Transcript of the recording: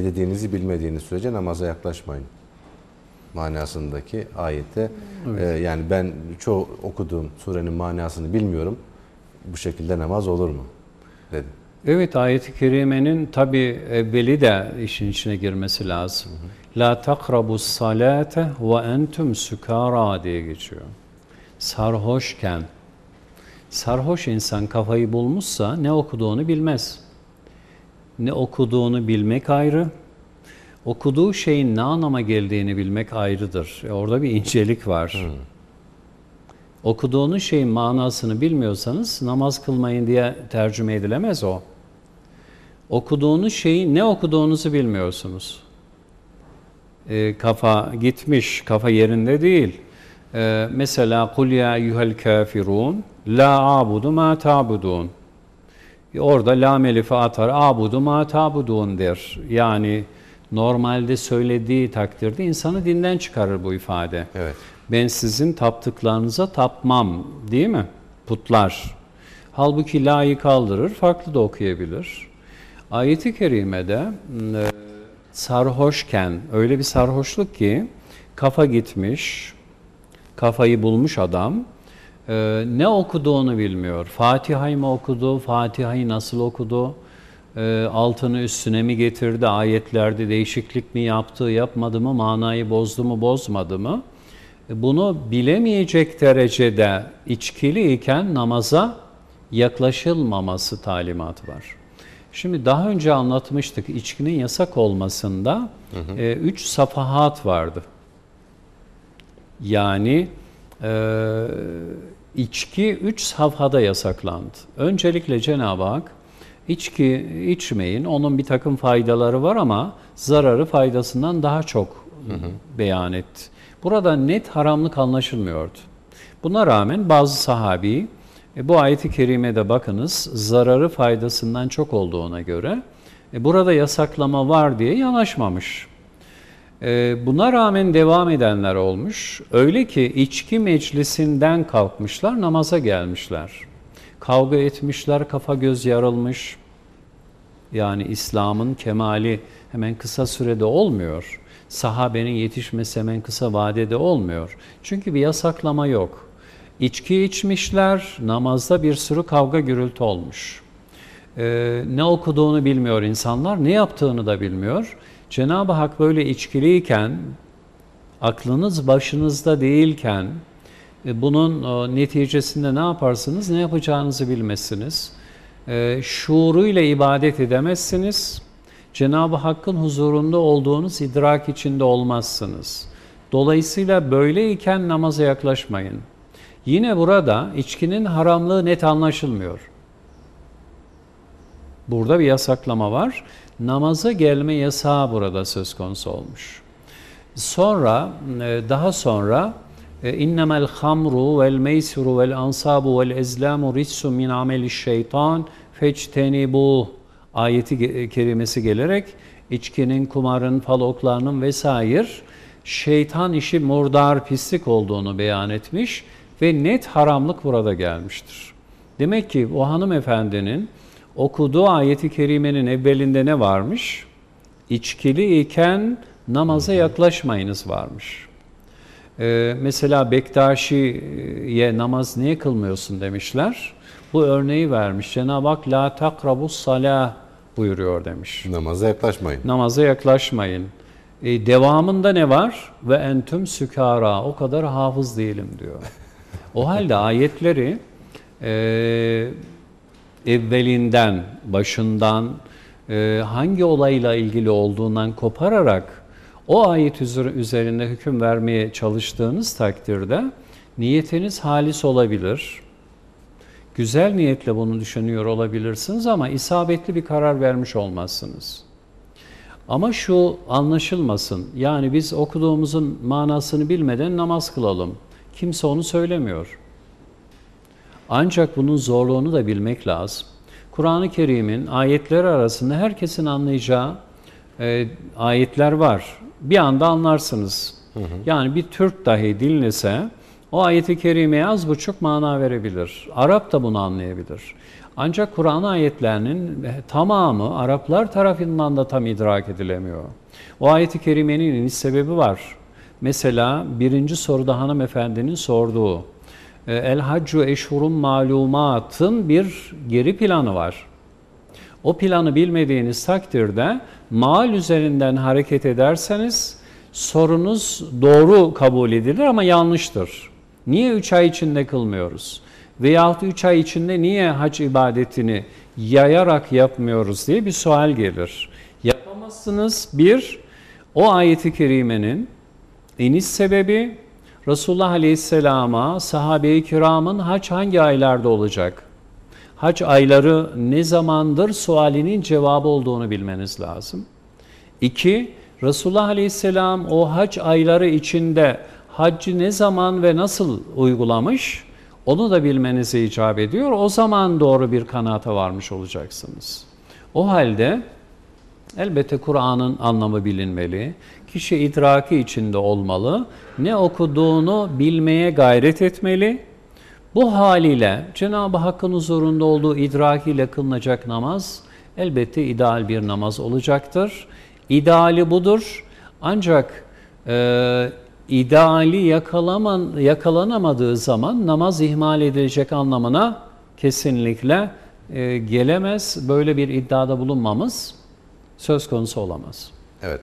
Ne dediğinizi bilmediğiniz sürece namaza yaklaşmayın manasındaki ayette. Evet. E, yani ben çoğu okuduğum surenin manasını bilmiyorum. Bu şekilde namaz olur mu? dedi. Evet ayet-i kerimenin tabi evveli de işin içine girmesi lazım. La takrabu salate ve entum sukara diye geçiyor. Sarhoşken sarhoş insan kafayı bulmuşsa ne okuduğunu bilmez. Ne okuduğunu bilmek ayrı, okuduğu şeyin ne anlama geldiğini bilmek ayrıdır. E orada bir incelik var. Hmm. Okuduğunuz şeyin manasını bilmiyorsanız namaz kılmayın diye tercüme edilemez o. Okuduğunuz şeyi ne okuduğunuzu bilmiyorsunuz. E, kafa gitmiş, kafa yerinde değil. E, mesela kul ya eyyuhel kafirun la abudu ma ta'budun. Orada la melife atar abudu ma ta'budun der. Yani normalde söylediği takdirde insanı dinden çıkarır bu ifade. Evet. Ben sizin taptıklarınıza tapmam değil mi? Putlar. Halbuki la'yı kaldırır, farklı da okuyabilir. Ayet-i Kerime'de e, sarhoşken, öyle bir sarhoşluk ki kafa gitmiş, kafayı bulmuş adam, e, ne okuduğunu bilmiyor. Fatiha'yı mı okudu, Fatiha'yı nasıl okudu, e, altını üstüne mi getirdi, ayetlerde değişiklik mi yaptı, yapmadı mı, manayı bozdu mu, bozmadı mı? E, bunu bilemeyecek derecede içkili iken namaza yaklaşılmaması talimatı var. Şimdi daha önce anlatmıştık içkinin yasak olmasında hı hı. E, üç safahat vardı. Yani e, içki üç safhada yasaklandı. Öncelikle Cenab-ı Hak içki içmeyin, onun bir takım faydaları var ama zararı faydasından daha çok hı hı. beyan etti. Burada net haramlık anlaşılmıyordu. Buna rağmen bazı sahabi e, bu ayeti kerimede bakınız zararı faydasından çok olduğuna göre e, burada yasaklama var diye yanaşmamış. E, buna rağmen devam edenler olmuş. Öyle ki içki meclisinden kalkmışlar, namaza gelmişler. Kavga etmişler, kafa göz yarılmış. Yani İslam'ın kemali hemen kısa sürede olmuyor. Sahabenin yetişmesi hemen kısa vadede olmuyor. Çünkü bir yasaklama yok. İçki içmişler, namazda bir sürü kavga gürültü olmuş. Ee, ne okuduğunu bilmiyor insanlar, ne yaptığını da bilmiyor. Cenab-ı Hak böyle içkiliyken, aklınız başınızda değilken, e, bunun o, neticesinde ne yaparsınız, ne yapacağınızı bilmezsiniz. E, şuuruyla ibadet edemezsiniz. Cenab-ı Hakk'ın huzurunda olduğunuz idrak içinde olmazsınız. Dolayısıyla böyleyken namaza yaklaşmayın. Yine burada içkinin haramlığı net anlaşılmıyor. Burada bir yasaklama var. Namaza gelme yasağı burada söz konusu olmuş. Sonra, e, daha sonra e, innemel hamru vel meysuru vel ansabu vel ezlamu ritsu min ameli şeytan fectenibu ayeti kerimesi gelerek içkinin, kumarın, faloklarının vesaire şeytan işi murdar, pislik olduğunu beyan etmiş ve net haramlık burada gelmiştir. Demek ki o hanımefendinin okuduğu ayeti kerimenin evvelinde ne varmış? İçkili iken namaza yaklaşmayınız varmış. Ee, mesela Bektaşi'ye namaz niye kılmıyorsun demişler. Bu örneği vermiş. Cenab-ı Hak la takrabus salah buyuruyor demiş. Namaza yaklaşmayın. Namaza yaklaşmayın. E, devamında ne var? Ve entüm sükara. O kadar hafız değilim diyor. O halde ayetleri e, evvelinden, başından, e, hangi olayla ilgili olduğundan kopararak o ayet üzerinde hüküm vermeye çalıştığınız takdirde niyetiniz halis olabilir. Güzel niyetle bunu düşünüyor olabilirsiniz ama isabetli bir karar vermiş olmazsınız. Ama şu anlaşılmasın. Yani biz okuduğumuzun manasını bilmeden namaz kılalım. Kimse onu söylemiyor. Ancak bunun zorluğunu da bilmek lazım. Kur'an-ı Kerim'in ayetleri arasında herkesin anlayacağı e, ayetler var. Bir anda anlarsınız. Hı hı. Yani bir Türk dahi dinlese o ayeti kerimeye az buçuk mana verebilir. Arap da bunu anlayabilir. Ancak Kur'an ayetlerinin tamamı Araplar tarafından da tam idrak edilemiyor. O ayeti kerimenin iniş sebebi var. Mesela birinci soruda hanımefendinin sorduğu e, El haccu eşhurun malumatın bir geri planı var. O planı bilmediğiniz takdirde mal üzerinden hareket ederseniz sorunuz doğru kabul edilir ama yanlıştır. Niye 3 ay içinde kılmıyoruz? Veyahut 3 ay içinde niye hac ibadetini yayarak yapmıyoruz diye bir sual gelir. Yapamazsınız. Bir, o ayeti kerimenin iniş sebebi Resulullah Aleyhisselam'a sahabe-i kiramın hac hangi aylarda olacak? Hac ayları ne zamandır sualinin cevabı olduğunu bilmeniz lazım. İki, Resulullah Aleyhisselam o hac ayları içinde haccı ne zaman ve nasıl uygulamış onu da bilmenize icap ediyor. O zaman doğru bir kanaata varmış olacaksınız. O halde elbette Kur'an'ın anlamı bilinmeli. Kişi idraki içinde olmalı. Ne okuduğunu bilmeye gayret etmeli. Bu haliyle Cenab-ı Hakk'ın huzurunda olduğu idrakiyle kılınacak namaz elbette ideal bir namaz olacaktır. İdeali budur. Ancak e, ideali yakalaman, yakalanamadığı zaman namaz ihmal edilecek anlamına kesinlikle e, gelemez. Böyle bir iddiada bulunmamız söz konusu olamaz. Evet.